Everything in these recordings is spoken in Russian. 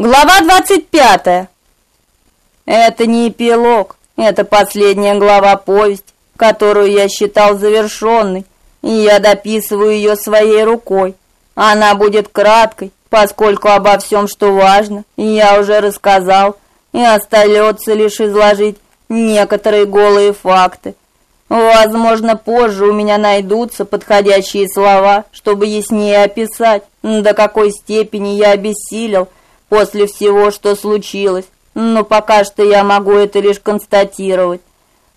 Глава 25. Это не эпилог, это последняя глава повести, которую я считал завершенной, и я дописываю ее своей рукой. Она будет краткой, поскольку обо всем, что важно, я уже рассказал, и остается лишь изложить некоторые голые факты. Возможно, позже у меня найдутся подходящие слова, чтобы яснее описать, до какой степени я обессилел, после всего, что случилось, но пока что я могу это лишь констатировать.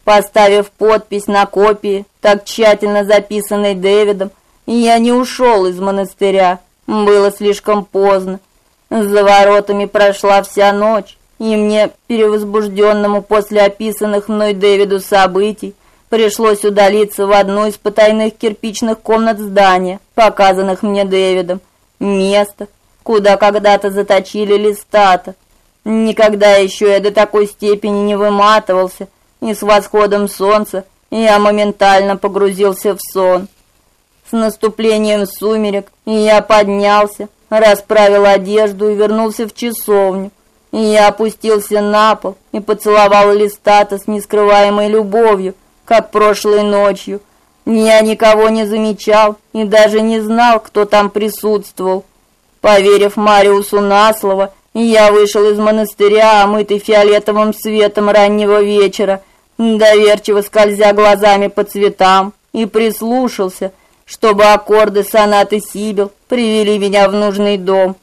Поставив подпись на копии, так тщательно записанной Дэвидом, я не ушел из монастыря. Было слишком поздно. За воротами прошла вся ночь, и мне, перевозбужденному после описанных мной Дэвиду событий, пришлось удалиться в одну из потайных кирпичных комнат здания, показанных мне Дэвидом. Место, куда когда-то заточили листата. Никогда еще я до такой степени не выматывался, и с восходом солнца я моментально погрузился в сон. С наступлением сумерек я поднялся, расправил одежду и вернулся в часовню. Я опустился на пол и поцеловал листата с нескрываемой любовью, как прошлой ночью. Я никого не замечал и даже не знал, кто там присутствовал. Поверив Мариусу на слово, я вышел из монастыря, омытый фиолетовым светом раннего вечера, доверчиво скользя глазами по цветам, и прислушался, чтобы аккорды сонаты Сибил привели меня в нужный дом.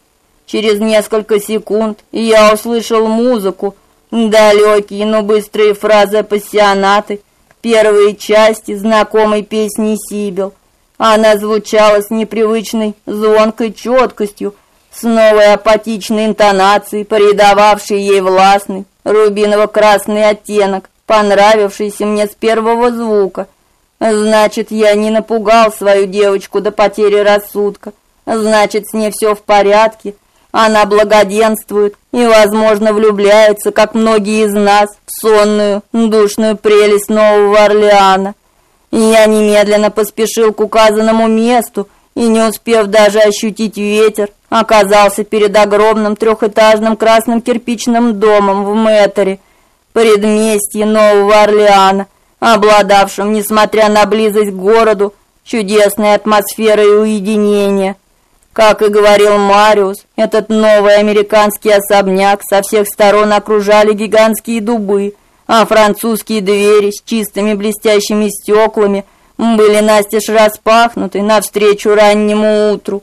Через несколько секунд я услышал музыку, далекие, но быстрые фразы пассионаты, первые части знакомой песни Сибил. Она звучала с непривычной звонкой четкостью, с новой апатичной интонацией, придававшей ей властный рубиново-красный оттенок, понравившийся мне с первого звука. Значит, я не напугал свою девочку до потери рассудка. Значит, с ней все в порядке. Она благоденствует и, возможно, влюбляется, как многие из нас, в сонную, душную прелесть Нового Орлеана. Я немедленно поспешил к указанному месту и, не успев даже ощутить ветер, оказался перед огромным трехэтажным красным кирпичным домом в Мэтере, предместье Нового Орлеана, обладавшим, несмотря на близость к городу, чудесной атмосферой уединения. Как и говорил Мариус, этот новый американский особняк со всех сторон окружали гигантские дубы, а французские двери с чистыми блестящими стеклами были настежь распахнуты навстречу раннему утру.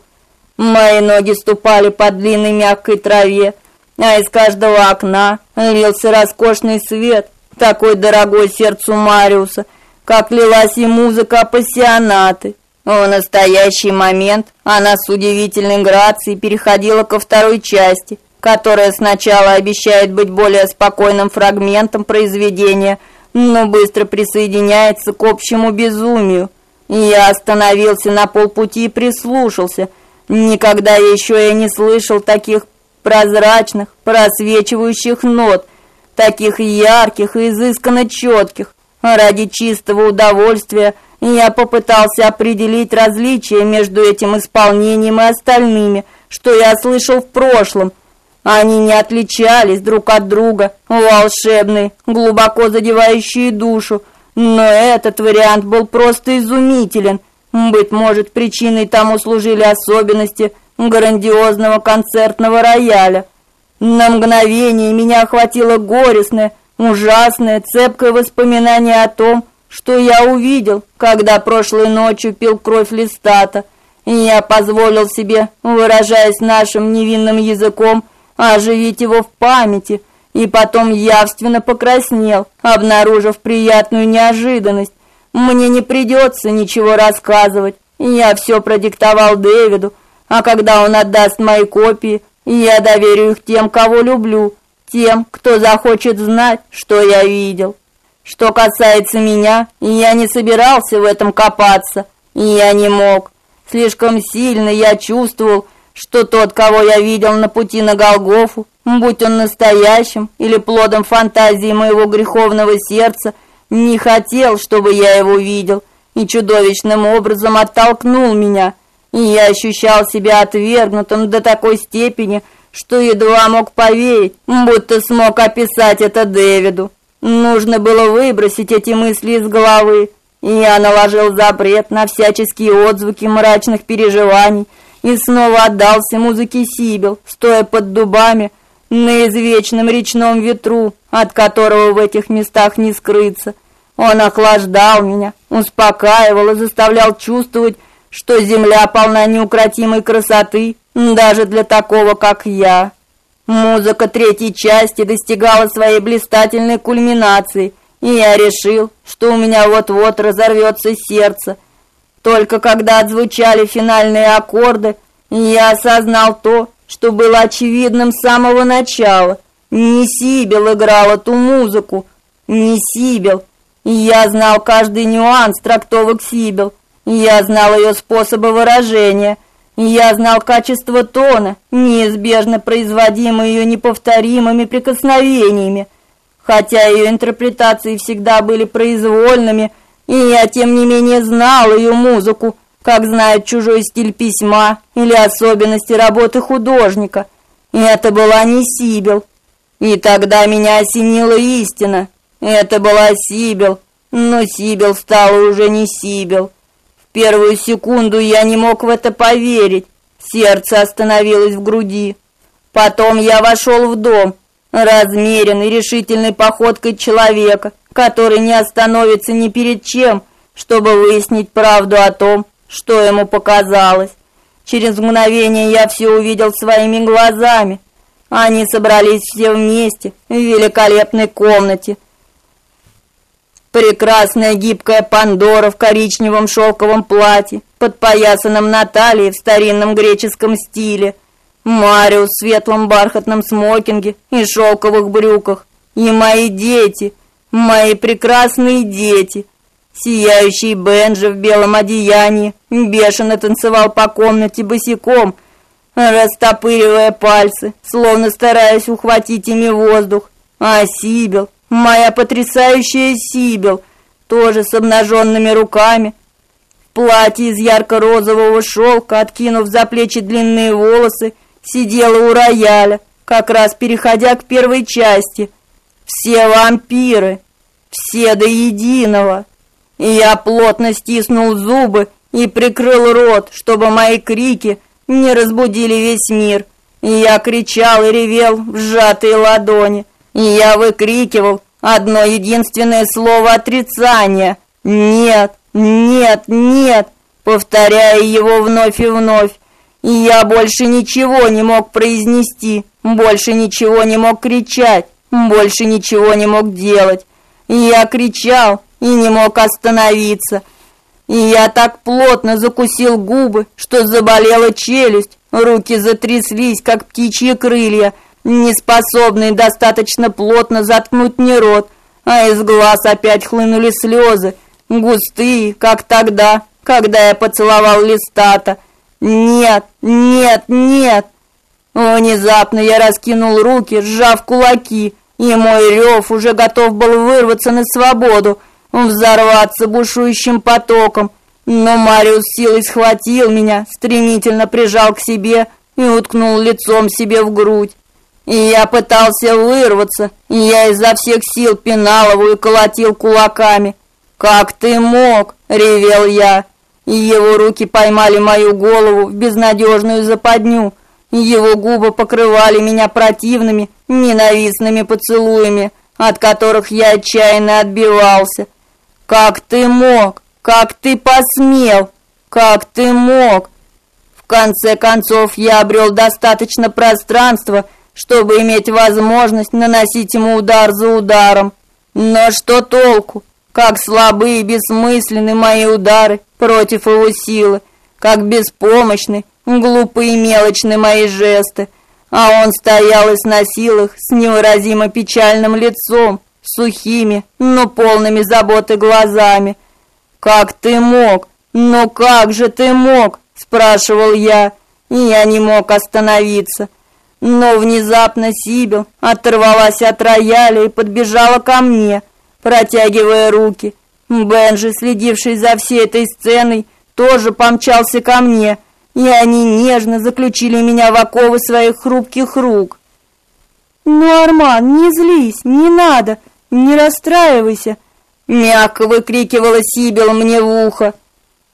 Мои ноги ступали по длинной мягкой траве, а из каждого окна лился роскошный свет, такой дорогой сердцу Мариуса, как лилась и музыка пассионаты. В настоящий момент она с удивительной грацией переходила ко второй части, которая сначала обещает быть более спокойным фрагментом произведения, но быстро присоединяется к общему безумию. Я остановился на полпути и прислушался. Никогда еще я не слышал таких прозрачных, просвечивающих нот, таких ярких и изысканно четких. Ради чистого удовольствия я попытался определить различия между этим исполнением и остальными, что я слышал в прошлом – они не отличались друг от друга, волшебные, глубоко задевающие душу, но этот вариант был просто изумителен. Быть может, причиной тому служили особенности грандиозного концертного рояля. На мгновение меня охватило горестное, ужасное, цепкое воспоминание о том, что я увидел, когда прошлой ночью пил кровь листата. И я позволил себе, выражаясь нашим невинным языком, оживить его в памяти, и потом явственно покраснел, обнаружив приятную неожиданность. Мне не придется ничего рассказывать. Я все продиктовал Дэвиду, а когда он отдаст мои копии, я доверю их тем, кого люблю, тем, кто захочет знать, что я видел. Что касается меня, я не собирался в этом копаться, я не мог. Слишком сильно я чувствовал, что тот, кого я видел на пути на Голгофу, будь он настоящим или плодом фантазии моего греховного сердца, не хотел, чтобы я его видел, и чудовищным образом оттолкнул меня. И я ощущал себя отвергнутым до такой степени, что едва мог поверить, будто смог описать это Дэвиду. Нужно было выбросить эти мысли из головы. И я наложил запрет на всяческие отзвуки мрачных переживаний и снова отдался музыке Сибил, стоя под дубами на извечном речном ветру, от которого в этих местах не скрыться. Он охлаждал меня, успокаивал и заставлял чувствовать, что земля полна неукротимой красоты, даже для такого, как я. Музыка третьей части достигала своей блистательной кульминации, и я решил, что у меня вот-вот разорвется сердце. Только когда отзвучали финальные аккорды, я осознал то, что было очевидным с самого начала. Не Сибил играла ту музыку, не Сибил. Я знал каждый нюанс трактовок Сибил. Я знал ее способы выражения. Я знал качество тона, неизбежно производимое ее неповторимыми прикосновениями. Хотя ее интерпретации всегда были произвольными, и я тем не менее знал ее музыку, как знает чужой стиль письма или особенности работы художника. И это была не Сибил. И тогда меня осенила истина. Это была Сибил, но Сибил стала уже не Сибил первую секунду я не мог в это поверить. Сердце остановилось в груди. Потом я вошел в дом, размеренной, решительной походкой человека, который не остановится ни перед чем, чтобы выяснить правду о том, что ему показалось. Через мгновение я все увидел своими глазами. Они собрались все вместе в великолепной комнате, Прекрасная гибкая Пандора в коричневом шелковом платье, подпоясанном на талии в старинном греческом стиле. Мариус в светлом бархатном смокинге и шелковых брюках. И мои дети, мои прекрасные дети. Сияющий Бенджи в белом одеянии бешено танцевал по комнате босиком, растопыривая пальцы, словно стараясь ухватить ими воздух. А Сибил Моя потрясающая Сибил, тоже с обнаженными руками, в платье из ярко-розового шелка, откинув за плечи длинные волосы, сидела у рояля, как раз переходя к первой части. Все вампиры, все до единого. И я плотно стиснул зубы и прикрыл рот, чтобы мои крики не разбудили весь мир. И я кричал и ревел в сжатые ладони. И я выкрикивал одно единственное слово отрицания. Нет, нет, нет, повторяя его вновь и вновь. И я больше ничего не мог произнести, больше ничего не мог кричать, больше ничего не мог делать. И я кричал и не мог остановиться. И я так плотно закусил губы, что заболела челюсть, руки затряслись, как птичьи крылья, не способный достаточно плотно заткнуть мне рот, а из глаз опять хлынули слезы, густые, как тогда, когда я поцеловал листата. Нет, нет, нет. Внезапно я раскинул руки, сжав кулаки, и мой рев уже готов был вырваться на свободу, взорваться бушующим потоком. Но Мариус силой схватил меня, стремительно прижал к себе и уткнул лицом себе в грудь. И я пытался вырваться, и я изо всех сил пинал его и колотил кулаками. «Как ты мог?» — ревел я. И его руки поймали мою голову в безнадежную западню. Его губы покрывали меня противными, ненавистными поцелуями, от которых я отчаянно отбивался. «Как ты мог? Как ты посмел? Как ты мог?» В конце концов я обрел достаточно пространства, чтобы иметь возможность наносить ему удар за ударом. Но что толку? Как слабы и бессмысленны мои удары против его силы, как беспомощны, глупые и мелочны мои жесты. А он стоял и сносил их с невыразимо печальным лицом, сухими, но полными заботы глазами. «Как ты мог? Ну как же ты мог?» – спрашивал я, и я не мог остановиться. Но внезапно Сибил оторвалась от рояля и подбежала ко мне, протягивая руки. Бенджи, следивший за всей этой сценой, тоже помчался ко мне. и они нежно заключили меня в оковы своих хрупких рук. «Ну, Арман, не злись, не надо, не расстраивайся!» Мягко выкрикивала Сибил мне в ухо.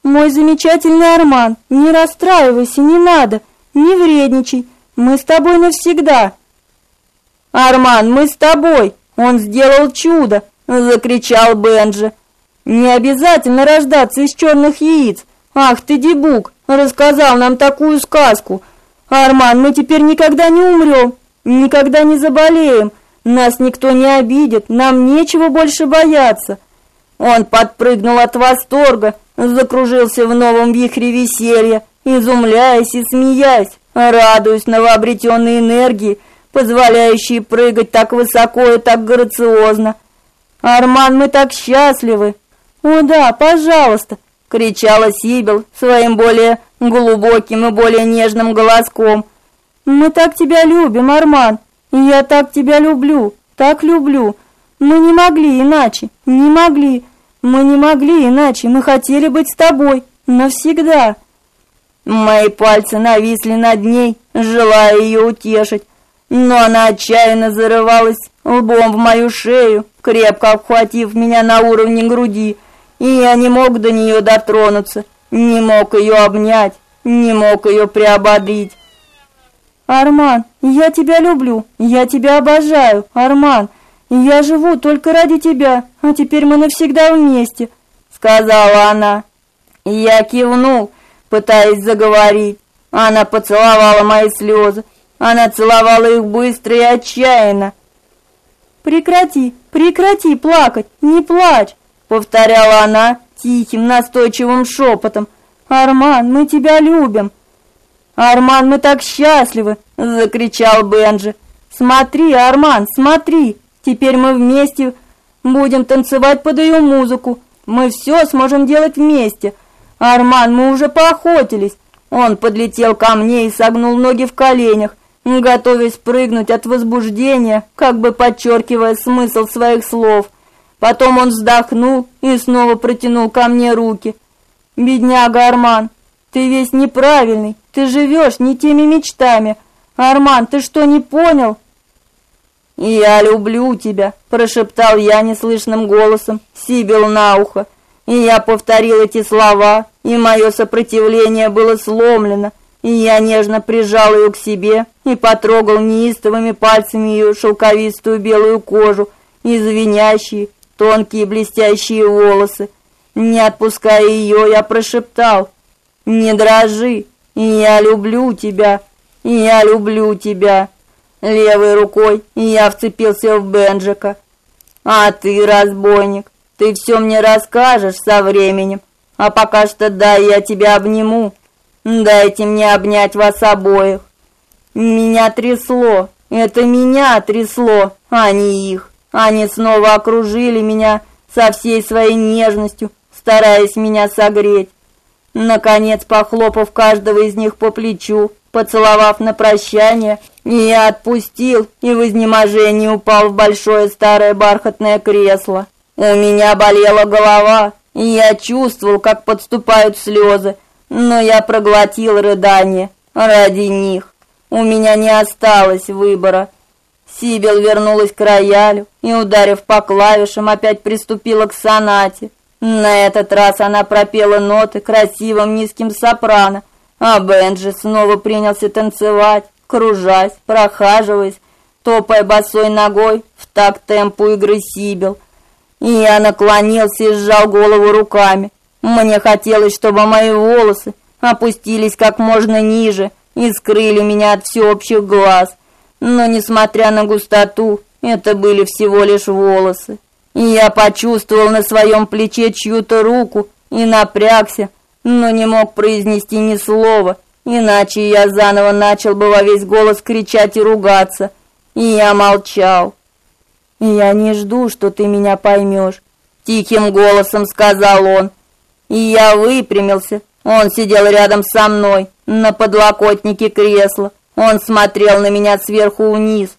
«Мой замечательный Арман, не расстраивайся, не надо, не вредничай, мы с тобой навсегда!» «Арман, мы с тобой! Он сделал чудо!» — закричал Бенджи. «Не обязательно рождаться из черных яиц! Ах ты, дебук, рассказал нам такую сказку! Арман, мы теперь никогда не умрем, никогда не заболеем, нас никто не обидит, нам нечего больше бояться!» Он подпрыгнул от восторга, закружился в новом вихре веселья, изумляясь и смеясь, радуясь новообретенной энергии, позволяющей прыгать так высоко и так грациозно. Арман, мы так счастливы. О да, пожалуйста, кричала Сибил своим более глубоким и более нежным голоском. Мы так тебя любим, Арман. Я так тебя люблю, так люблю. Мы не могли иначе, не могли. Мы не могли иначе, мы хотели быть с тобой навсегда. Мои пальцы нависли над ней, желая ее утешить, но она отчаянно зарывалась лбом в мою шею, крепко обхватив меня на уровне груди, и я не мог до нее дотронуться, не мог ее обнять, не мог ее приободрить. Арман, я тебя люблю, я тебя обожаю, Арман. Я живу только ради тебя, а теперь мы навсегда вместе, сказала она. Я кивнул пытаясь заговорить. Она поцеловала мои слезы. Она целовала их быстро и отчаянно. «Прекрати, прекрати плакать, не плачь!» Повторяла она тихим, настойчивым шепотом. «Арман, мы тебя любим!» «Арман, мы так счастливы!» Закричал Бенджи. «Смотри, Арман, смотри! Теперь мы вместе будем танцевать под ее музыку. Мы все сможем делать вместе. «Арман, мы уже поохотились!» Он подлетел ко мне и согнул ноги в коленях, готовясь прыгнуть от возбуждения, как бы подчеркивая смысл своих слов. Потом он вздохнул и снова протянул ко мне руки. «Бедняга Арман, ты весь неправильный, ты живешь не теми мечтами. Арман, ты что, не понял?» «Я люблю тебя», – прошептал я неслышным голосом, Сибил на ухо. И я повторил эти слова, и мое сопротивление было сломлено, я нежно прижал ее к себе и потрогал неистовыми пальцами ее шелковистую белую кожу и звенящие, тонкие блестящие волосы. Не отпуская ее, я прошептал: "Не дрожи, я люблю тебя, я люблю тебя". Левой рукой я вцепился в Бенджика. "А ты, разбойник, ты все мне расскажешь со временем". А пока что дай я тебя обниму. Дайте мне обнять вас обоих. Меня трясло. Это меня трясло, а не их. Они снова окружили меня со всей своей нежностью, стараясь меня согреть. Наконец, похлопав каждого из них по плечу, поцеловав на прощание, я отпустил и в изнеможении упал в большое старое бархатное кресло. У меня болела голова, я чувствовал, как подступают слезы, но я проглотил рыдание ради них. У меня не осталось выбора. Сибил вернулась к роялю и, ударив по клавишам, опять приступила к сонате. На этот раз она пропела ноты красивым низким сопрано, а Бенджи снова принялся танцевать, кружась, прохаживаясь, топая босой ногой в такт темпу игры Сибил – я наклонился и сжал голову руками. Мне хотелось, чтобы мои волосы опустились как можно ниже и скрыли меня от всеобщих глаз. Но несмотря на густоту, это были всего лишь волосы. Я почувствовал на своем плече чью-то руку и напрягся, но не мог произнести ни слова, иначе я заново начал бы во весь голос кричать и ругаться. И я молчал. «Я не жду, что ты меня поймешь», — тихим голосом сказал он. И я выпрямился. Он сидел рядом со мной, на подлокотнике кресла. Он смотрел на меня сверху вниз.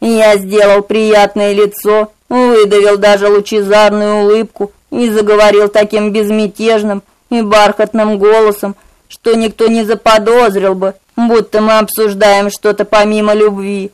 Я сделал приятное лицо, выдавил даже лучезарную улыбку и заговорил таким безмятежным и бархатным голосом, что никто не заподозрил бы, будто мы обсуждаем что-то помимо любви.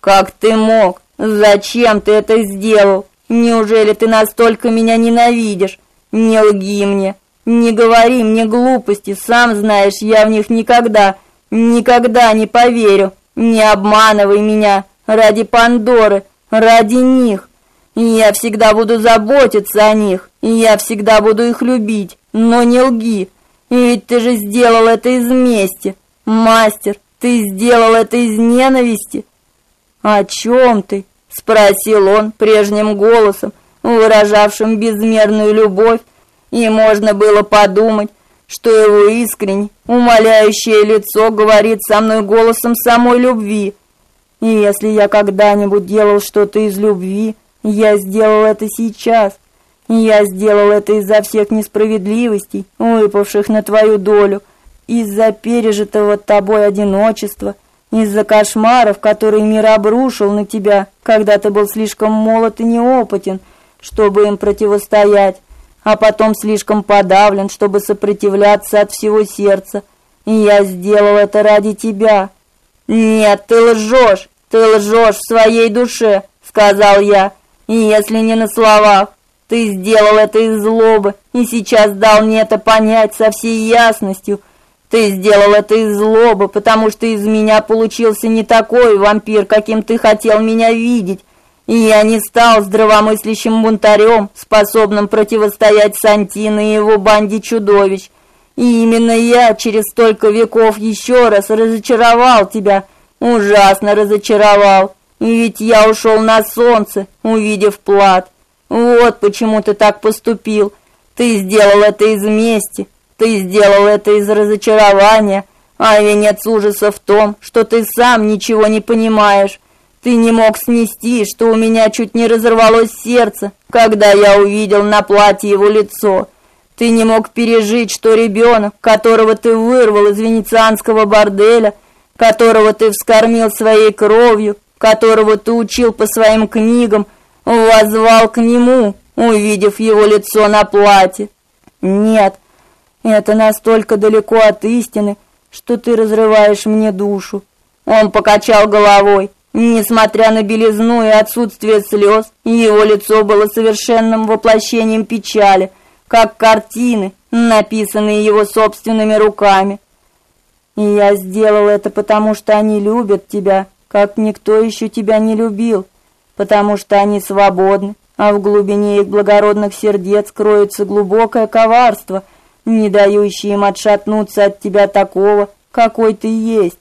Как ты мог? Зачем ты это сделал? Неужели ты настолько меня ненавидишь? Не лги мне, не говори мне глупости, сам знаешь, я в них никогда, никогда не поверю. Не обманывай меня ради Пандоры, ради них. Я всегда буду заботиться о них, я всегда буду их любить, но не лги. Ведь ты же сделал это из мести. Мастер, ты сделал это из ненависти. О чем ты? спросил он прежним голосом, выражавшим безмерную любовь, и можно было подумать, что его искренне умоляющее лицо говорит со мной голосом самой любви. И если я когда-нибудь делал что-то из любви, я сделал это сейчас. Я сделал это из-за всех несправедливостей, выпавших на твою долю, из-за пережитого тобой одиночества, из-за кошмаров, которые мир обрушил на тебя, когда ты был слишком молод и неопытен, чтобы им противостоять, а потом слишком подавлен, чтобы сопротивляться от всего сердца. И я сделал это ради тебя. Нет, ты лжешь, ты лжешь в своей душе, сказал я. И если не на словах, ты сделал это из злобы и сейчас дал мне это понять со всей ясностью. Ты сделал это из злобы, потому что из меня получился не такой вампир, каким ты хотел меня видеть. И я не стал здравомыслящим бунтарем, способным противостоять Сантино и его банде чудовищ. И именно я через столько веков еще раз разочаровал тебя, ужасно разочаровал. И ведь я ушел на солнце, увидев плат. Вот почему ты так поступил. Ты сделал это из мести. Ты сделал это из разочарования. А венец ужаса в том, что ты сам ничего не понимаешь. Ты не мог снести, что у меня чуть не разорвалось сердце, когда я увидел на платье его лицо. Ты не мог пережить, что ребенок, которого ты вырвал из венецианского борделя, которого ты вскормил своей кровью, которого ты учил по своим книгам, воззвал к нему, увидев его лицо на платье. Нет, это настолько далеко от истины, что ты разрываешь мне душу. Он покачал головой. Несмотря на белизну и отсутствие слез, его лицо было совершенным воплощением печали, как картины, написанные его собственными руками. И я сделал это потому, что они любят тебя, как никто еще тебя не любил, потому что они свободны, а в глубине их благородных сердец кроется глубокое коварство, не дающее им отшатнуться от тебя такого, какой ты есть.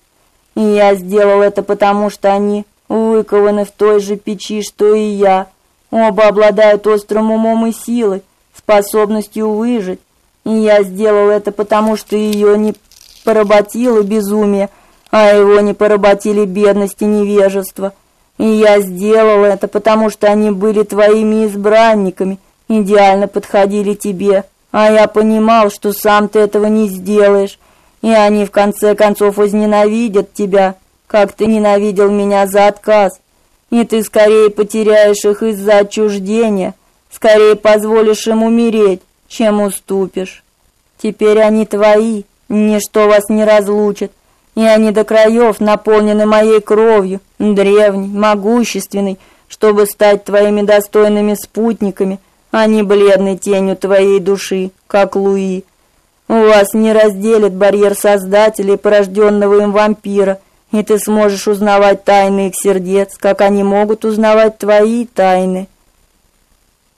И я сделал это потому, что они выкованы в той же печи, что и я. Оба обладают острым умом и силой, способностью выжить. И я сделал это потому, что ее не поработило безумие, а его не поработили бедность и невежество. И я сделал это, потому что они были твоими избранниками, идеально подходили тебе, а я понимал, что сам ты этого не сделаешь, и они в конце концов возненавидят тебя, как ты ненавидел меня за отказ. И ты скорее потеряешь их из-за отчуждения, скорее позволишь им умереть, чем уступишь. Теперь они твои, ничто вас не разлучит и они до краев наполнены моей кровью, древней, могущественной, чтобы стать твоими достойными спутниками, а не бледной тенью твоей души, как Луи. У вас не разделит барьер Создателя и порожденного им вампира, и ты сможешь узнавать тайны их сердец, как они могут узнавать твои тайны.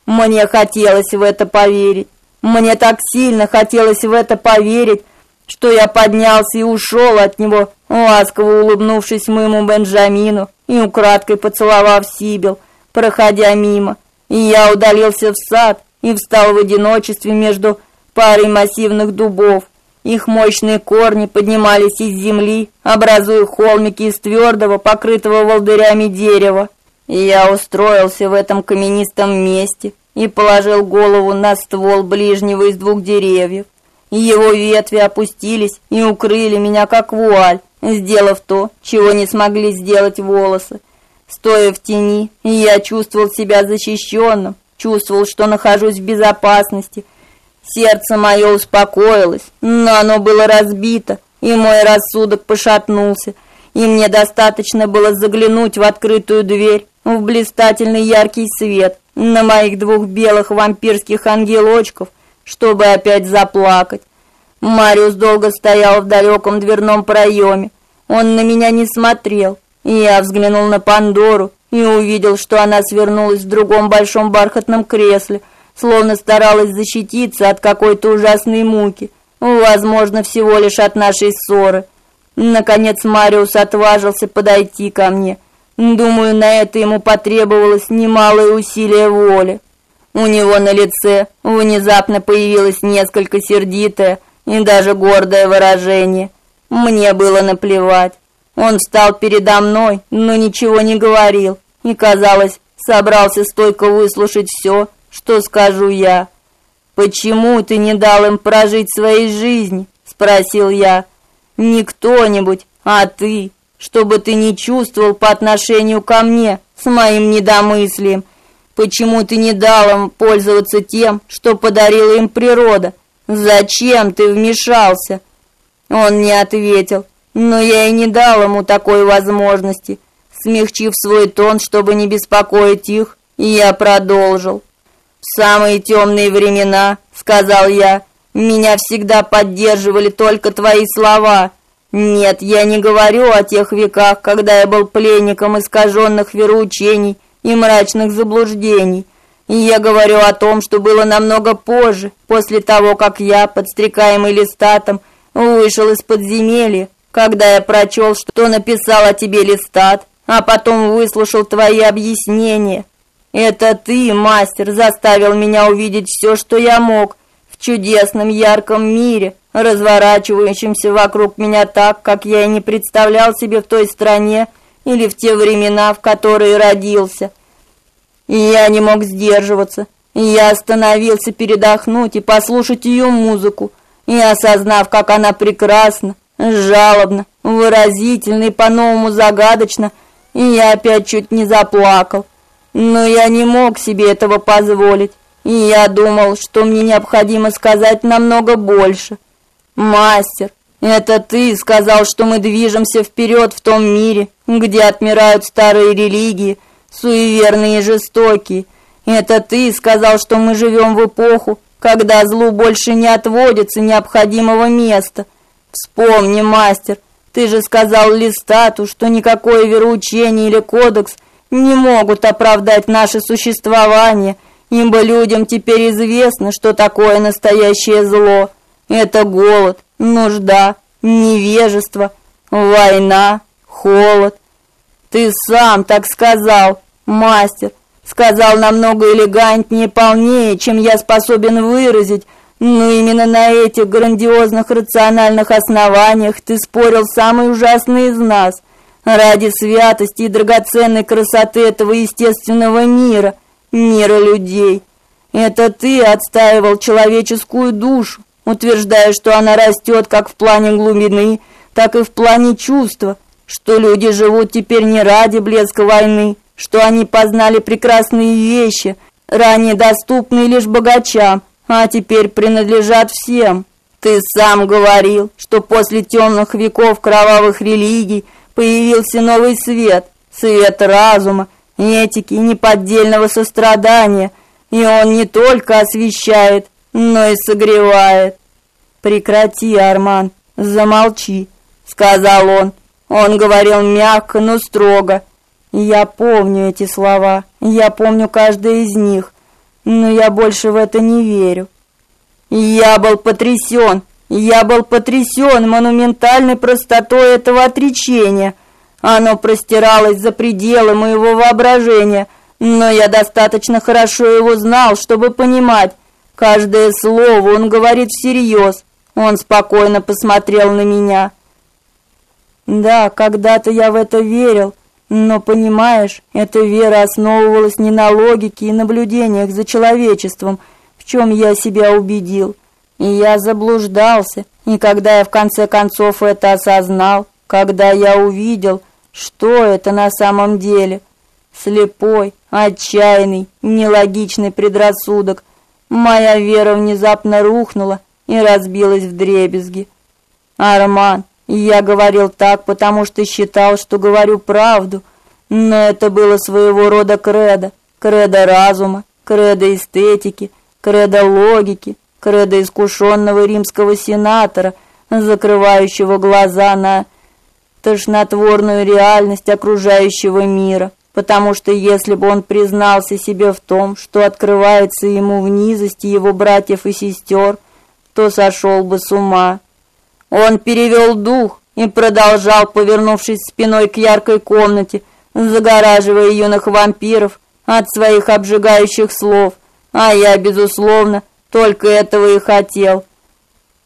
Мне хотелось в это поверить. Мне так сильно хотелось в это поверить, что я поднялся и ушел от него, ласково улыбнувшись моему Бенджамину и украдкой поцеловав Сибил, проходя мимо. И я удалился в сад и встал в одиночестве между парой массивных дубов. Их мощные корни поднимались из земли, образуя холмики из твердого, покрытого волдырями дерева. И я устроился в этом каменистом месте и положил голову на ствол ближнего из двух деревьев его ветви опустились и укрыли меня как вуаль, сделав то, чего не смогли сделать волосы. Стоя в тени, я чувствовал себя защищенным, чувствовал, что нахожусь в безопасности. Сердце мое успокоилось, но оно было разбито, и мой рассудок пошатнулся, и мне достаточно было заглянуть в открытую дверь, в блистательный яркий свет, на моих двух белых вампирских ангелочков, чтобы опять заплакать. Мариус долго стоял в далеком дверном проеме. Он на меня не смотрел. Я взглянул на Пандору и увидел, что она свернулась в другом большом бархатном кресле, словно старалась защититься от какой-то ужасной муки, возможно, всего лишь от нашей ссоры. Наконец Мариус отважился подойти ко мне. Думаю, на это ему потребовалось немалое усилие воли. У него на лице внезапно появилось несколько сердитое и даже гордое выражение. Мне было наплевать. Он встал передо мной, но ничего не говорил, и, казалось, собрался стойко выслушать все, что скажу я. «Почему ты не дал им прожить своей жизни?» – спросил я. «Не кто-нибудь, а ты, чтобы ты не чувствовал по отношению ко мне с моим недомыслием. Почему ты не дал им пользоваться тем, что подарила им природа? Зачем ты вмешался?» Он не ответил, но я и не дал ему такой возможности. Смягчив свой тон, чтобы не беспокоить их, я продолжил. В самые темные времена, сказал я, меня всегда поддерживали только твои слова. Нет, я не говорю о тех веках, когда я был пленником искаженных вероучений и мрачных заблуждений. Я говорю о том, что было намного позже, после того, как я, подстрекаемый листатом, вышел из подземелья, когда я прочел, что написал о тебе листат, а потом выслушал твои объяснения. Это ты, мастер, заставил меня увидеть все, что я мог в чудесном ярком мире, разворачивающемся вокруг меня так, как я и не представлял себе в той стране или в те времена, в которые родился. И я не мог сдерживаться. Я остановился передохнуть и послушать ее музыку, и осознав, как она прекрасна, жалобна, выразительна и по-новому загадочна, и я опять чуть не заплакал. Но я не мог себе этого позволить, и я думал, что мне необходимо сказать намного больше. Мастер, это ты сказал, что мы движемся вперед в том мире, где отмирают старые религии, суеверные и жестокие. Это ты сказал, что мы живем в эпоху, когда злу больше не отводится необходимого места. Вспомни, мастер, ты же сказал Листату, что никакое вероучение или кодекс не могут оправдать наше существование, ибо людям теперь известно, что такое настоящее зло. Это голод, нужда, невежество, война, холод. Ты сам так сказал, мастер, сказал намного элегантнее полнее, чем я способен выразить, но именно на этих грандиозных рациональных основаниях ты спорил самый ужасный из нас, ради святости и драгоценной красоты этого естественного мира, мира людей. Это ты отстаивал человеческую душу, утверждая, что она растет как в плане глубины, так и в плане чувства, что люди живут теперь не ради блеска войны, что они познали прекрасные вещи, ранее доступные лишь богачам, а теперь принадлежат всем. Ты сам говорил, что после темных веков кровавых религий появился новый свет, свет разума, этики и неподдельного сострадания, и он не только освещает, но и согревает. Прекрати, Арман, замолчи, сказал он. Он говорил мягко, но строго. Я помню эти слова. Я помню каждое из них но я больше в это не верю. Я был потрясен, я был потрясен монументальной простотой этого отречения. Оно простиралось за пределы моего воображения, но я достаточно хорошо его знал, чтобы понимать, каждое слово он говорит всерьез. Он спокойно посмотрел на меня. Да, когда-то я в это верил, но, понимаешь, эта вера основывалась не на логике и наблюдениях за человечеством, в чем я себя убедил. И я заблуждался, и когда я в конце концов это осознал, когда я увидел, что это на самом деле, слепой, отчаянный, нелогичный предрассудок, моя вера внезапно рухнула и разбилась в дребезги. Арман, я говорил так, потому что считал, что говорю правду, но это было своего рода кредо, кредо разума, кредо эстетики, кредо логики, кредо искушенного римского сенатора, закрывающего глаза на тошнотворную реальность окружающего мира, потому что если бы он признался себе в том, что открывается ему в низости его братьев и сестер, то сошел бы с ума. Он перевел дух и продолжал, повернувшись спиной к яркой комнате, загораживая юных вампиров от своих обжигающих слов, а я, безусловно, только этого и хотел.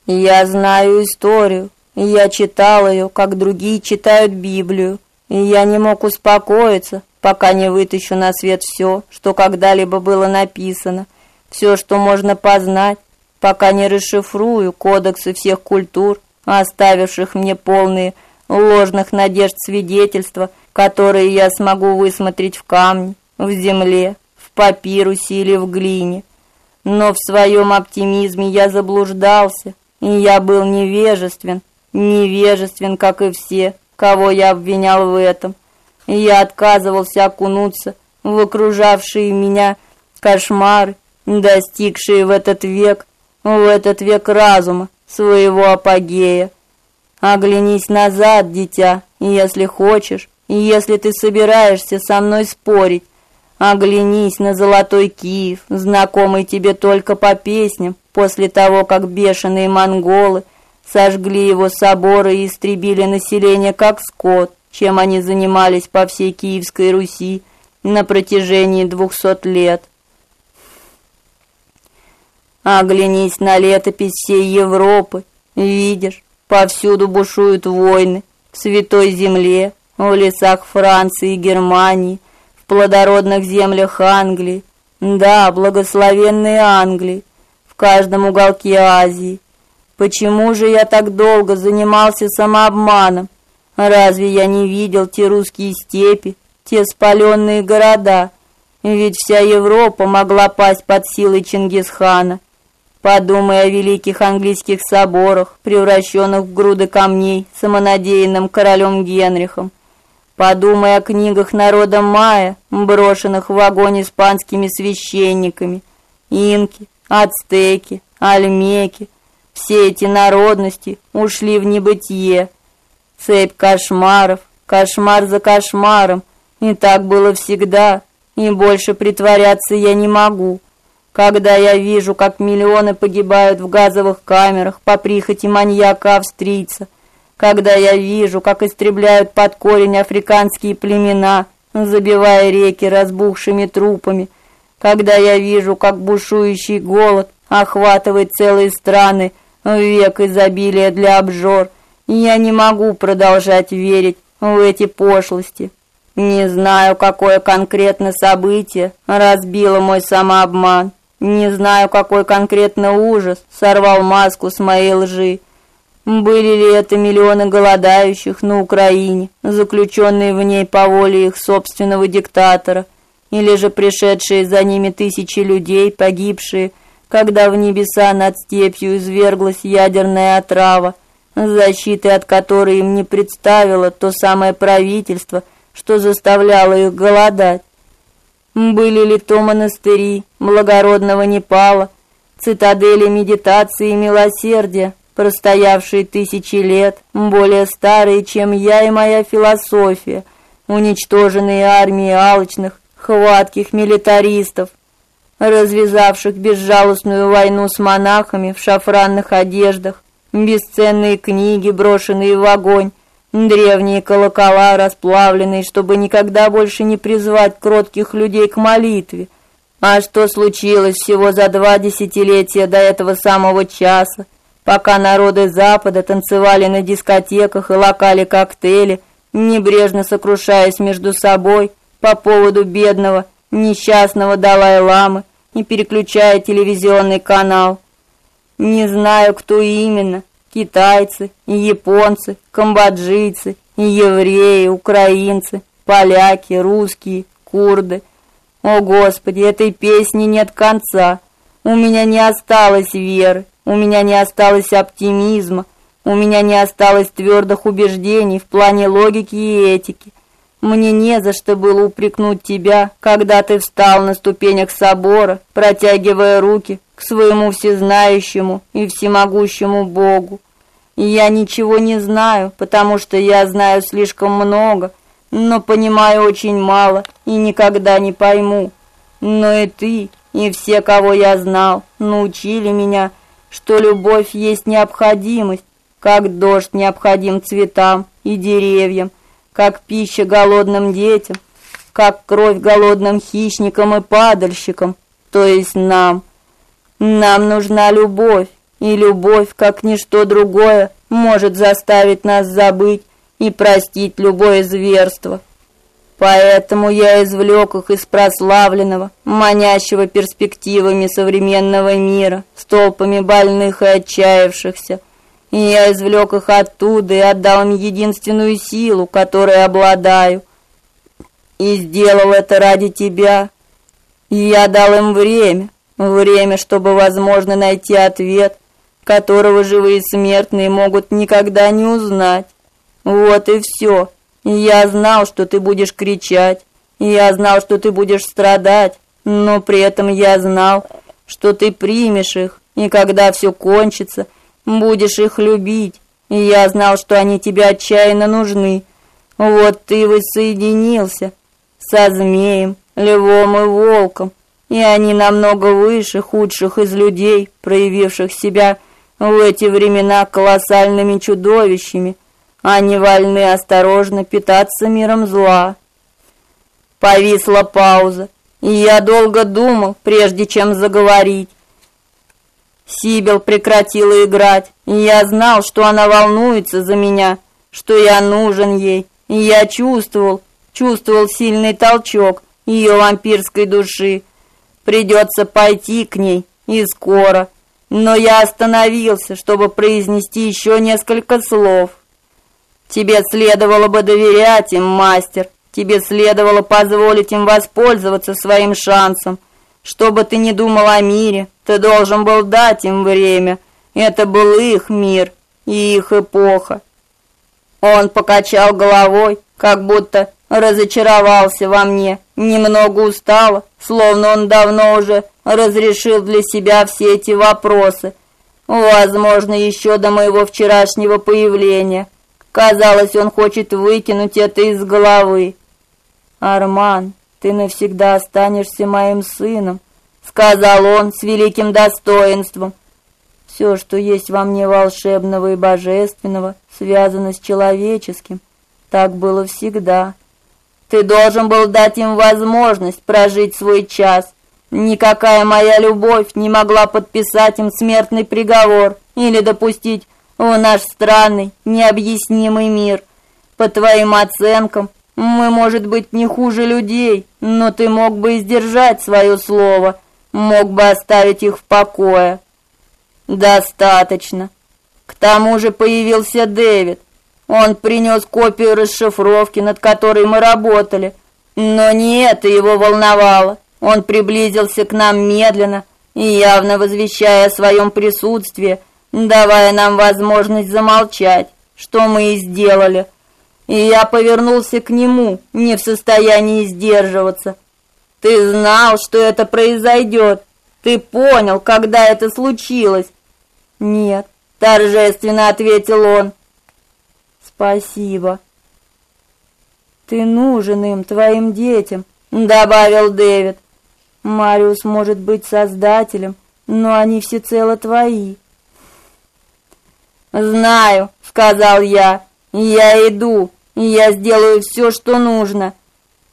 Я знаю историю, я читал ее, как другие читают Библию, и я не мог успокоиться, пока не вытащу на свет все, что когда-либо было написано, все, что можно познать, пока не расшифрую кодексы всех культур, оставивших мне полные ложных надежд свидетельства, которые я смогу высмотреть в камне, в земле, в папирусе или в глине. Но в своем оптимизме я заблуждался, и я был невежествен, невежествен, как и все, кого я обвинял в этом. Я отказывался окунуться в окружавшие меня кошмары, достигшие в этот век, в этот век разума, своего апогея. Оглянись назад, дитя, если хочешь, если ты собираешься со мной спорить. Оглянись на золотой Киев, знакомый тебе только по песням, после того, как бешеные монголы сожгли его соборы и истребили население как скот, чем они занимались по всей Киевской Руси на протяжении двухсот лет. Оглянись на летопись всей Европы, видишь, повсюду бушуют войны, в Святой Земле, в лесах Франции и Германии, плодородных землях Англии, да, благословенной Англии, в каждом уголке Азии. Почему же я так долго занимался самообманом? Разве я не видел те русские степи, те спаленные города? Ведь вся Европа могла пасть под силой Чингисхана. Подумай о великих английских соборах, превращенных в груды камней самонадеянным королем Генрихом. Подумай о книгах народа майя, брошенных в огонь испанскими священниками. Инки, ацтеки, альмеки. Все эти народности ушли в небытие. Цепь кошмаров, кошмар за кошмаром. И так было всегда, и больше притворяться я не могу. Когда я вижу, как миллионы погибают в газовых камерах по прихоти маньяка-австрийца, когда я вижу, как истребляют под корень африканские племена, забивая реки разбухшими трупами, когда я вижу, как бушующий голод охватывает целые страны в век изобилия для обжор, я не могу продолжать верить в эти пошлости. Не знаю, какое конкретно событие разбило мой самообман. Не знаю, какой конкретно ужас сорвал маску с моей лжи. Были ли это миллионы голодающих на Украине, заключенные в ней по воле их собственного диктатора, или же пришедшие за ними тысячи людей, погибшие, когда в небеса над степью изверглась ядерная отрава, защиты от которой им не представило то самое правительство, что заставляло их голодать. Были ли то монастыри благородного Непала, цитадели медитации и милосердия, простоявшие тысячи лет, более старые, чем я и моя философия, уничтоженные армией алчных, хватких милитаристов, развязавших безжалостную войну с монахами в шафранных одеждах, бесценные книги, брошенные в огонь, Древние колокола расплавленные, чтобы никогда больше не призвать кротких людей к молитве. А что случилось всего за два десятилетия до этого самого часа, пока народы Запада танцевали на дискотеках и локали коктейли, небрежно сокрушаясь между собой по поводу бедного, несчастного Далай-ламы и переключая телевизионный канал. Не знаю, кто именно, китайцы, японцы, камбоджийцы, евреи, украинцы, поляки, русские, курды. О, Господи, этой песни нет конца. У меня не осталось веры, у меня не осталось оптимизма, у меня не осталось твердых убеждений в плане логики и этики. Мне не за что было упрекнуть тебя, когда ты встал на ступенях собора, протягивая руки к своему всезнающему и всемогущему Богу. Я ничего не знаю, потому что я знаю слишком много, но понимаю очень мало и никогда не пойму. Но и ты, и все, кого я знал, научили меня, что любовь есть необходимость, как дождь необходим цветам и деревьям, как пища голодным детям, как кровь голодным хищникам и падальщикам, то есть нам. Нам нужна любовь, и любовь, как ничто другое, может заставить нас забыть и простить любое зверство. Поэтому я извлек их из прославленного, манящего перспективами современного мира, с толпами больных и отчаявшихся, и я извлек их оттуда и отдал им единственную силу, которой обладаю. И сделал это ради тебя. И я дал им время, время, чтобы, возможно, найти ответ, которого живые смертные могут никогда не узнать. Вот и все. Я знал, что ты будешь кричать, я знал, что ты будешь страдать, но при этом я знал, что ты примешь их, и когда все кончится, будешь их любить, и я знал, что они тебе отчаянно нужны. Вот ты воссоединился со змеем, львом и волком, и они намного выше худших из людей, проявивших себя в эти времена колоссальными чудовищами. Они вольны осторожно питаться миром зла. Повисла пауза, и я долго думал, прежде чем заговорить. Сибил прекратила играть, и я знал, что она волнуется за меня, что я нужен ей, и я чувствовал, чувствовал сильный толчок ее вампирской души. Придется пойти к ней, и скоро. Но я остановился, чтобы произнести еще несколько слов. Тебе следовало бы доверять им, мастер. Тебе следовало позволить им воспользоваться своим шансом. Что бы ты ни думал о мире, ты должен был дать им время. Это был их мир и их эпоха. Он покачал головой, как будто разочаровался во мне, немного устало, словно он давно уже разрешил для себя все эти вопросы. Возможно, еще до моего вчерашнего появления. Казалось, он хочет выкинуть это из головы. Арман, ты навсегда останешься моим сыном, сказал он с великим достоинством. Все, что есть во мне волшебного и божественного, связано с человеческим. Так было всегда. Ты должен был дать им возможность прожить свой час. Никакая моя любовь не могла подписать им смертный приговор или допустить в наш странный, необъяснимый мир. По твоим оценкам, мы, может быть, не хуже людей, но ты мог бы сдержать свое слово, мог бы оставить их в покое. Достаточно. К тому же появился Дэвид. Он принес копию расшифровки, над которой мы работали. Но не это его волновало. Он приблизился к нам медленно явно возвещая о своем присутствии, давая нам возможность замолчать, что мы и сделали. И я повернулся к нему, не в состоянии сдерживаться. Ты знал, что это произойдет. Ты понял, когда это случилось? Нет, торжественно ответил он. Спасибо. Ты нужен им, твоим детям, добавил Дэвид. Мариус может быть создателем, но они всецело твои. «Знаю», — сказал я, — «я иду, я сделаю все, что нужно».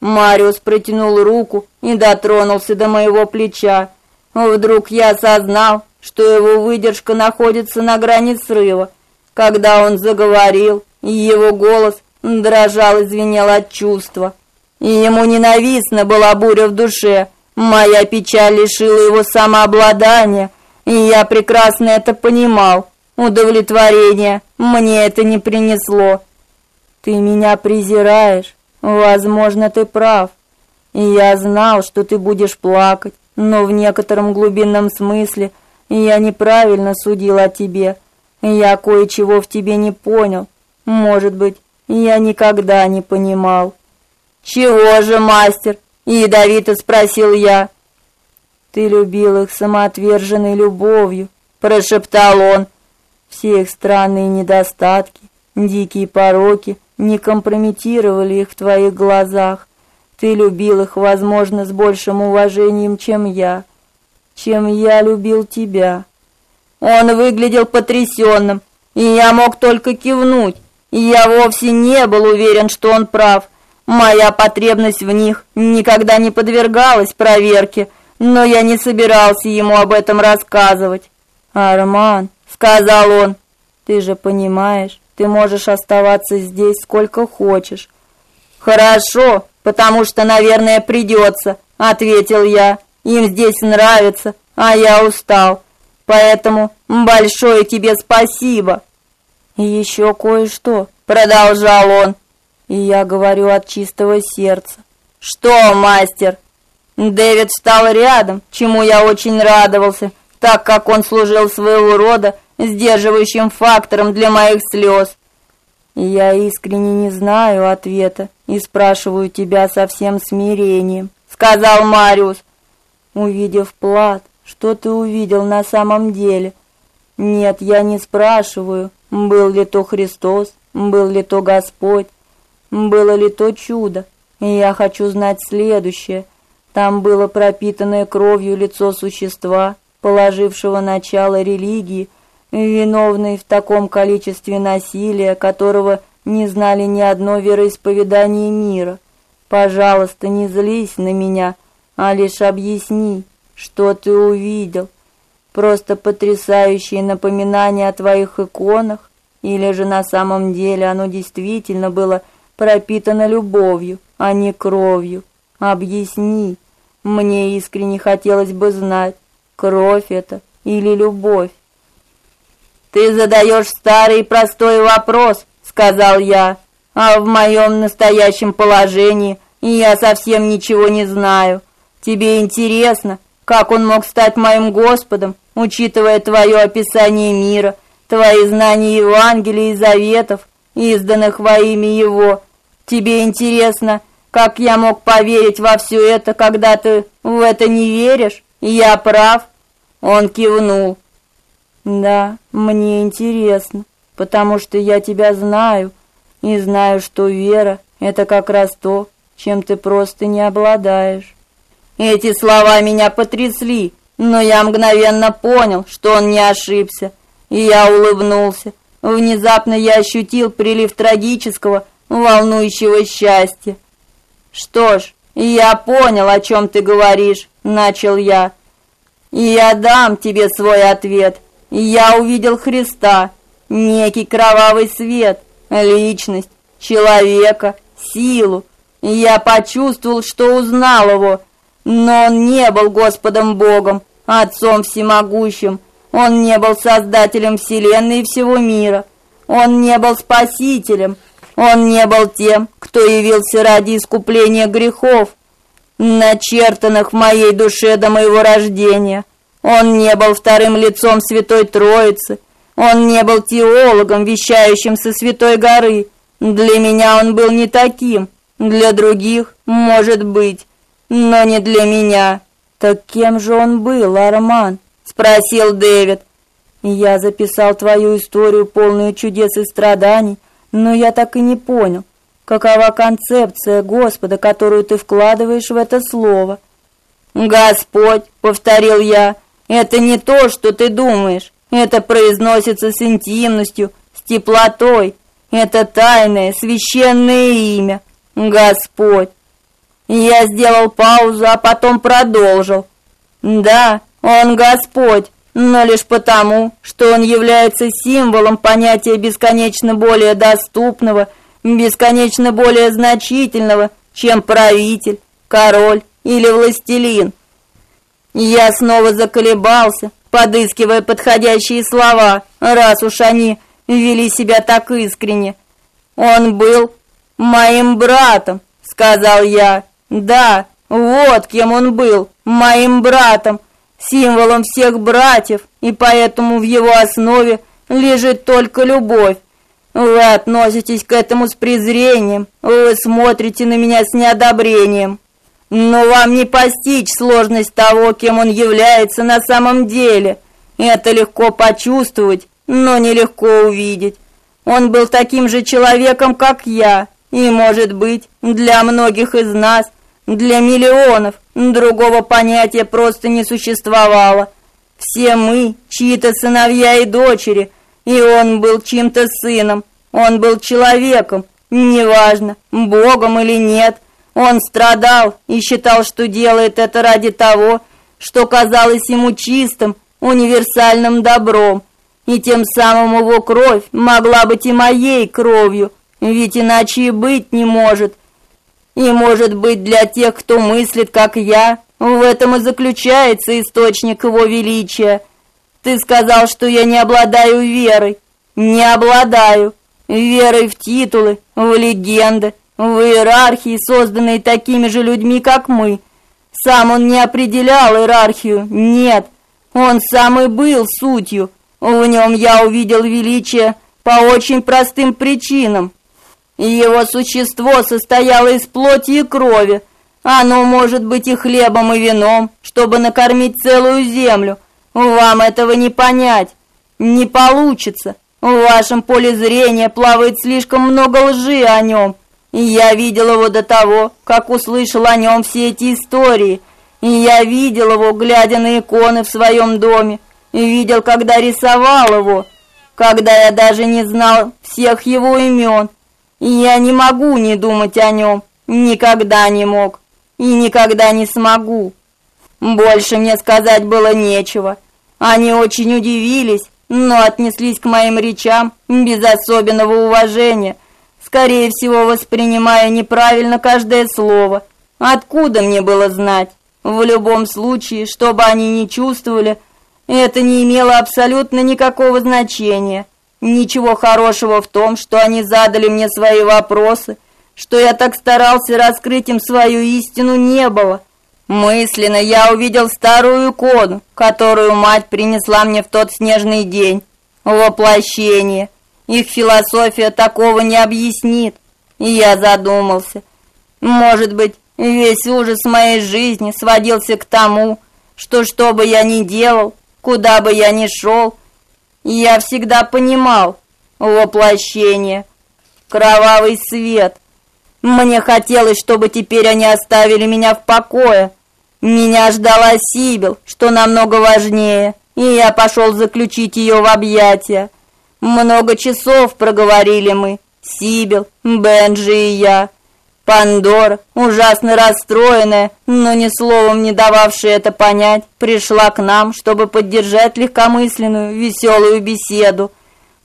Мариус протянул руку и дотронулся до моего плеча. Вдруг я осознал, что его выдержка находится на грани срыва. Когда он заговорил, его голос дрожал и звенел от чувства. Ему ненавистна была буря в душе. Моя печаль лишила его самообладания, и я прекрасно это понимал. Удовлетворения мне это не принесло. Ты меня презираешь. Возможно, ты прав. И я знал, что ты будешь плакать, но в некотором глубинном смысле я неправильно судил о тебе. Я кое-чего в тебе не понял. Может быть, я никогда не понимал. Чего же, мастер? ядовито спросил я. Ты любил их самоотверженной любовью, прошептал он. Все их странные недостатки, дикие пороки не компрометировали их в твоих глазах. Ты любил их, возможно, с большим уважением, чем я, чем я любил тебя. Он выглядел потрясенным, и я мог только кивнуть. Я вовсе не был уверен, что он прав. Моя потребность в них никогда не подвергалась проверке, но я не собирался ему об этом рассказывать. «Арман», — сказал он, — «ты же понимаешь, ты можешь оставаться здесь сколько хочешь». «Хорошо, потому что, наверное, придется», — ответил я. «Им здесь нравится, а я устал. Поэтому большое тебе спасибо». «И еще кое-что», — продолжал он. И я говорю от чистого сердца. Что, мастер? Дэвид встал рядом, чему я очень радовался, так как он служил своего рода сдерживающим фактором для моих слез. Я искренне не знаю ответа и спрашиваю тебя со всем смирением, сказал Мариус. Увидев плат, что ты увидел на самом деле? Нет, я не спрашиваю, был ли то Христос, был ли то Господь, было ли то чудо? Я хочу знать следующее. Там было пропитанное кровью лицо существа, положившего начало религии, виновной в таком количестве насилия, которого не знали ни одно вероисповедание мира. Пожалуйста, не злись на меня, а лишь объясни, что ты увидел. Просто потрясающее напоминание о твоих иконах, или же на самом деле оно действительно было пропитана любовью, а не кровью. Объясни. Мне искренне хотелось бы знать, кровь это или любовь. Ты задаешь старый простой вопрос, сказал я. А в моем настоящем положении я совсем ничего не знаю. Тебе интересно, как он мог стать моим Господом, учитывая твое описание мира, твои знания Евангелия и заветов, изданных во имя его, Тебе интересно, как я мог поверить во все это, когда ты в это не веришь? Я прав?» Он кивнул. «Да, мне интересно, потому что я тебя знаю, и знаю, что вера — это как раз то, чем ты просто не обладаешь». Эти слова меня потрясли, но я мгновенно понял, что он не ошибся, и я улыбнулся. Внезапно я ощутил прилив трагического, волнующего счастья. Что ж, я понял, о чем ты говоришь, начал я. И я дам тебе свой ответ. Я увидел Христа, некий кровавый свет, личность, человека, силу. Я почувствовал, что узнал его, но он не был Господом Богом, Отцом всемогущим. Он не был создателем вселенной и всего мира. Он не был спасителем, он не был тем, кто явился ради искупления грехов, начертанных в моей душе до моего рождения. Он не был вторым лицом Святой Троицы. Он не был теологом, вещающим со Святой горы. Для меня он был не таким. Для других, может быть, но не для меня. Так кем же он был, Арман? спросил Дэвид. Я записал твою историю, полную чудес и страданий, но я так и не понял, какова концепция Господа, которую ты вкладываешь в это слово. Господь, повторил я, это не то, что ты думаешь. Это произносится с интимностью, с теплотой. Это тайное, священное имя. Господь. Я сделал паузу, а потом продолжил. Да, он Господь, но лишь потому, что он является символом понятия бесконечно более доступного, бесконечно более значительного, чем правитель, король или властелин. Я снова заколебался, подыскивая подходящие слова, раз уж они вели себя так искренне. Он был моим братом, сказал я. Да, Вот кем он был, моим братом, символом всех братьев, и поэтому в его основе лежит только любовь. Вы относитесь к этому с презрением, вы смотрите на меня с неодобрением. Но вам не постичь сложность того, кем он является на самом деле. Это легко почувствовать, но нелегко увидеть. Он был таким же человеком, как я, и, может быть, для многих из нас, для миллионов, другого понятия просто не существовало. Все мы чьи-то сыновья и дочери, и он был чьим-то сыном. Он был человеком, неважно, богом или нет. Он страдал и считал, что делает это ради того, что казалось ему чистым, универсальным добром. И тем самым его кровь могла быть и моей кровью, ведь иначе и быть не может. И может быть для тех, кто мыслит, как я, в этом и заключается источник его величия. Ты сказал, что я не обладаю верой. Не обладаю верой в титулы, в легенды, в иерархии, созданные такими же людьми, как мы. Сам он не определял иерархию, нет. Он сам и был сутью. В нем я увидел величие по очень простым причинам. Его существо состояло из плоти и крови. Оно может быть и хлебом, и вином, чтобы накормить целую землю. Вам этого не понять. Не получится. В вашем поле зрения плавает слишком много лжи о нем. И я видел его до того, как услышал о нем все эти истории. И я видел его, глядя на иконы в своем доме. И видел, когда рисовал его, когда я даже не знал всех его имен. И я не могу не думать о нем, никогда не мог и никогда не смогу. Больше мне сказать было нечего. Они очень удивились, но отнеслись к моим речам без особенного уважения, скорее всего, воспринимая неправильно каждое слово. Откуда мне было знать? В любом случае, что бы они ни чувствовали, это не имело абсолютно никакого значения. Ничего хорошего в том, что они задали мне свои вопросы, что я так старался раскрыть им свою истину, не было. Мысленно я увидел старую икону, которую мать принесла мне в тот снежный день. Воплощение. Их философия такого не объяснит. И я задумался. Может быть, весь ужас моей жизни сводился к тому, что что бы я ни делал, куда бы я ни шел, я всегда понимал воплощение, кровавый свет. Мне хотелось, чтобы теперь они оставили меня в покое, меня ждала Сибил, что намного важнее, и я пошел заключить ее в объятия. Много часов проговорили мы, Сибил, Бенджи и я. Пандора, ужасно расстроенная, но ни словом не дававшая это понять, пришла к нам, чтобы поддержать легкомысленную, веселую беседу.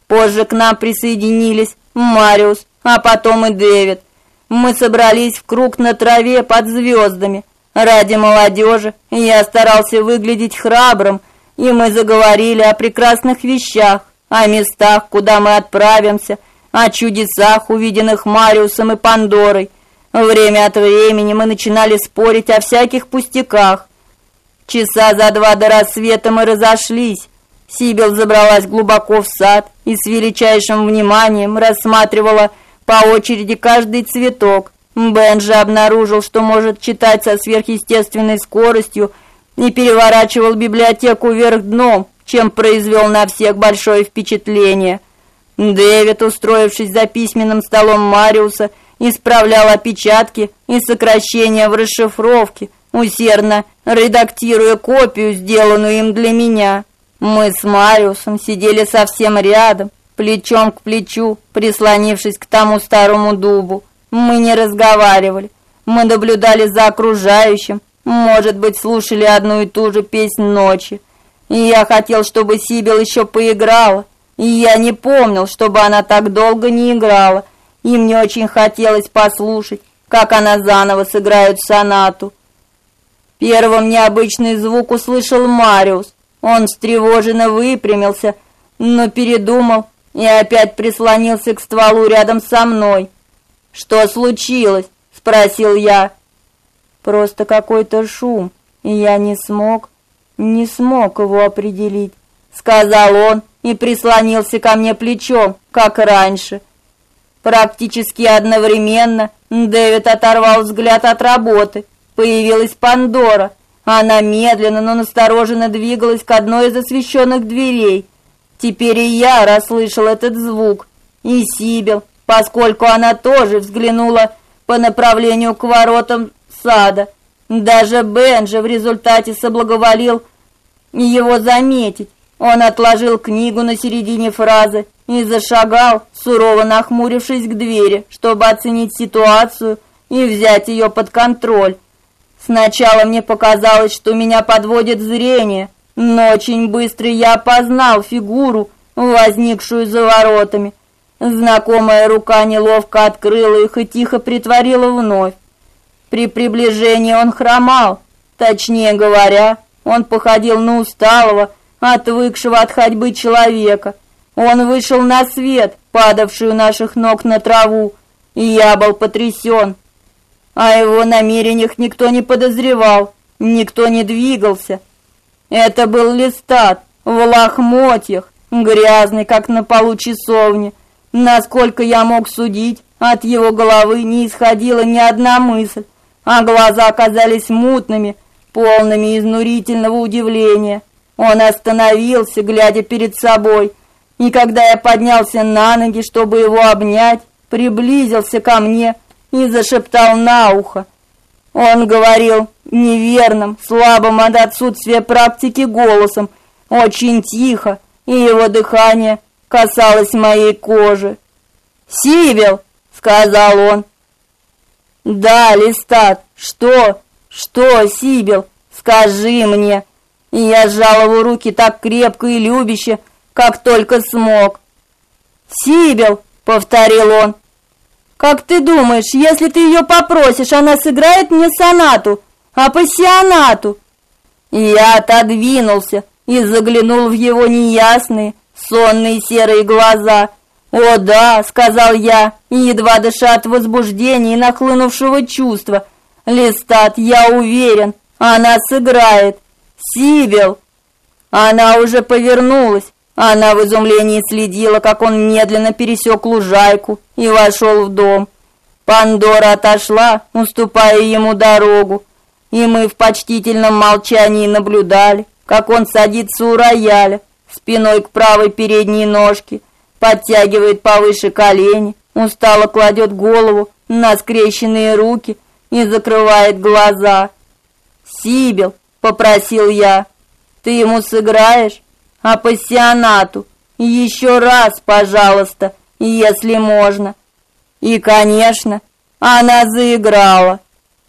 Позже к нам присоединились Мариус, а потом и Дэвид. Мы собрались в круг на траве под звездами, Ради молодежи я старался выглядеть храбрым, и мы заговорили о прекрасных вещах, о местах, куда мы отправимся, о чудесах, увиденных Мариусом и Пандорой. Время от времени мы начинали спорить о всяких пустяках. Часа за два до рассвета мы разошлись. Сибил забралась глубоко в сад и с величайшим вниманием рассматривала по очереди каждый цветок, Бенджи обнаружил, что может читать со сверхъестественной скоростью и переворачивал библиотеку вверх дном, чем произвел на всех большое впечатление. Дэвид, устроившись за письменным столом Мариуса, исправлял опечатки и сокращения в расшифровке, усердно редактируя копию, сделанную им для меня. Мы с Мариусом сидели совсем рядом, плечом к плечу, прислонившись к тому старому дубу. Мы не разговаривали. Мы наблюдали за окружающим, может быть, слушали одну и ту же песнь ночи. Я хотел, чтобы Сибил еще поиграла. Я не помнил, чтобы она так долго не играла. И мне очень хотелось послушать, как она заново сыграет сонату. Первым необычный звук услышал Мариус. Он встревоженно выпрямился, но передумал и опять прислонился к стволу рядом со мной. «Что случилось?» – спросил я. просто какой-то шум, и я не смог, не смог его определить, сказал он и прислонился ко мне плечом, как раньше. Практически одновременно Дэвид оторвал взгляд от работы. Появилась Пандора. Она медленно, но настороженно двигалась к одной из освещенных дверей. Теперь и я расслышал этот звук. И Сибил, поскольку она тоже взглянула по направлению к воротам сада. Даже Бенджи в результате соблаговолил его заметить. Он отложил книгу на середине фразы и зашагал, сурово нахмурившись к двери, чтобы оценить ситуацию и взять ее под контроль. Сначала мне показалось, что меня подводит зрение, но очень быстро я опознал фигуру, возникшую за воротами. Знакомая рука неловко открыла их и тихо притворила вновь. При приближении он хромал, точнее говоря, он походил на усталого, отвыкшего от ходьбы человека. Он вышел на свет, падавший у наших ног на траву, и я был потрясен. О его намерениях никто не подозревал, никто не двигался. Это был Листат в лохмотьях, грязный, как на полу часовни. Насколько я мог судить, от его головы не исходила ни одна мысль, а глаза оказались мутными, полными изнурительного удивления. Он остановился, глядя перед собой, и когда я поднялся на ноги, чтобы его обнять, приблизился ко мне и зашептал на ухо. Он говорил неверным, слабым от отсутствия практики голосом, очень тихо, и его дыхание касалось моей кожи. «Сивил!» — сказал он. «Да, Листат, что? Что, Сибил? Скажи мне!» И я сжал его руки так крепко и любяще, как только смог. «Сибил!» — повторил он. «Как ты думаешь, если ты ее попросишь, она сыграет мне сонату, а пассионату?» Я отодвинулся и заглянул в его неясные, сонные серые глаза. «О да!» — сказал я, едва дыша от возбуждения и нахлынувшего чувства. «Листат, я уверен, она сыграет. Сибил!» Она уже повернулась. Она в изумлении следила, как он медленно пересек лужайку и вошел в дом. Пандора отошла, уступая ему дорогу, и мы в почтительном молчании наблюдали, как он садится у рояля, спиной к правой передней ножке, подтягивает повыше колени, устало кладет голову на скрещенные руки и закрывает глаза. «Сибил», — попросил я, — «ты ему сыграешь? А пассионату? Еще раз, пожалуйста, если можно». И, конечно, она заиграла.